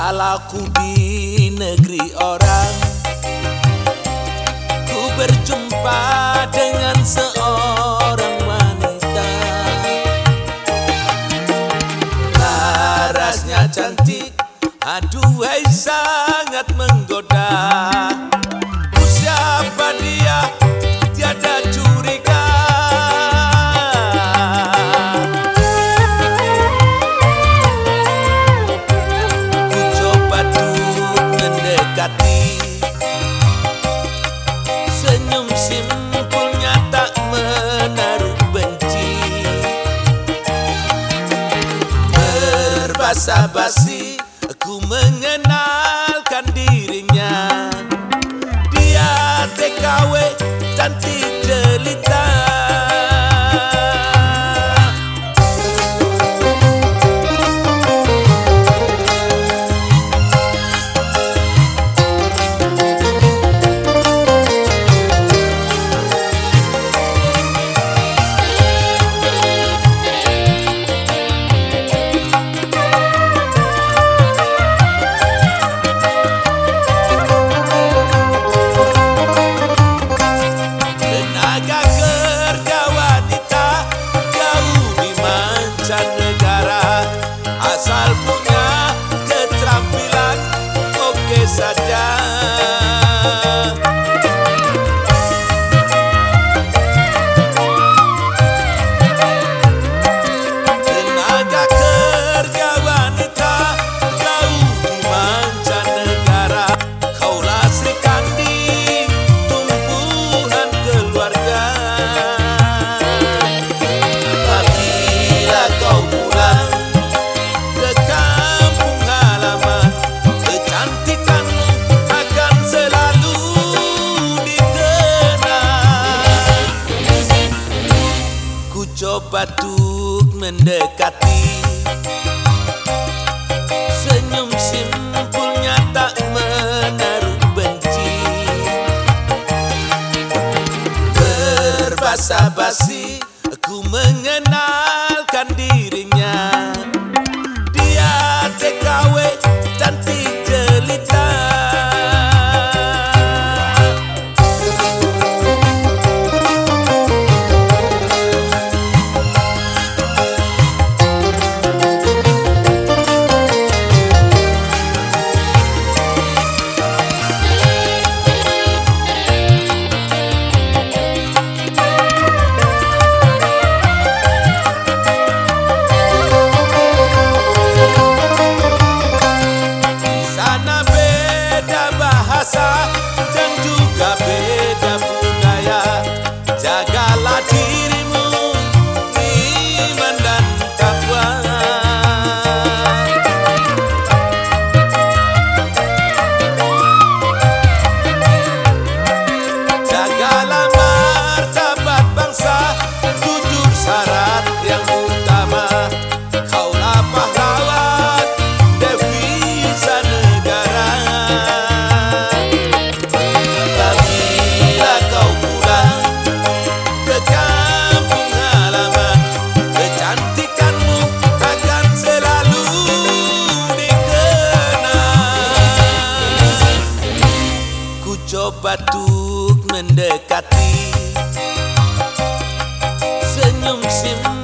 Salahku di negeri orang. Ku berjumpa dengan seorang wanita. Larasnya cantik Aduhai sangat mengagumkan basah-basi aku mengenal batuk mendekati. Senyum simpulnya tak menaruh benci. Berbahasa basi ku mengenalkan diri. mencoba tuk mendekati. Senyum sim